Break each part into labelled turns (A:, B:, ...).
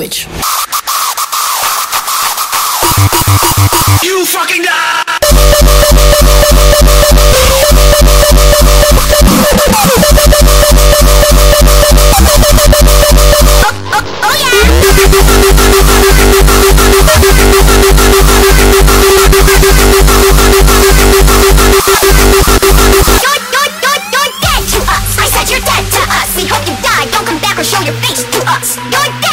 A: switch. You fucking
B: You're dead to us. We hope you die. Don't come back or show your face to us. You're dead.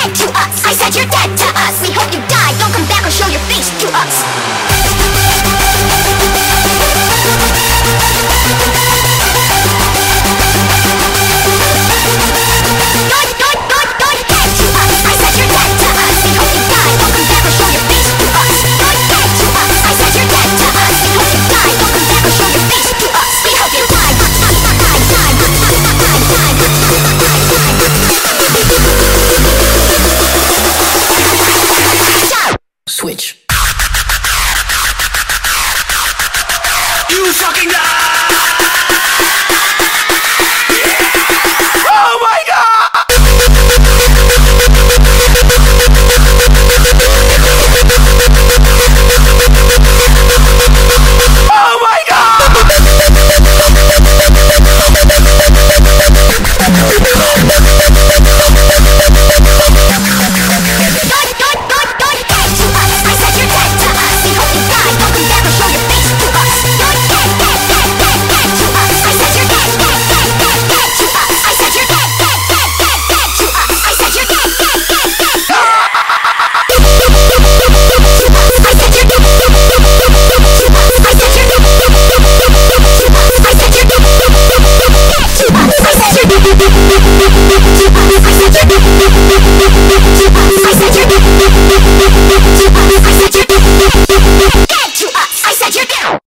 A: You fucking die!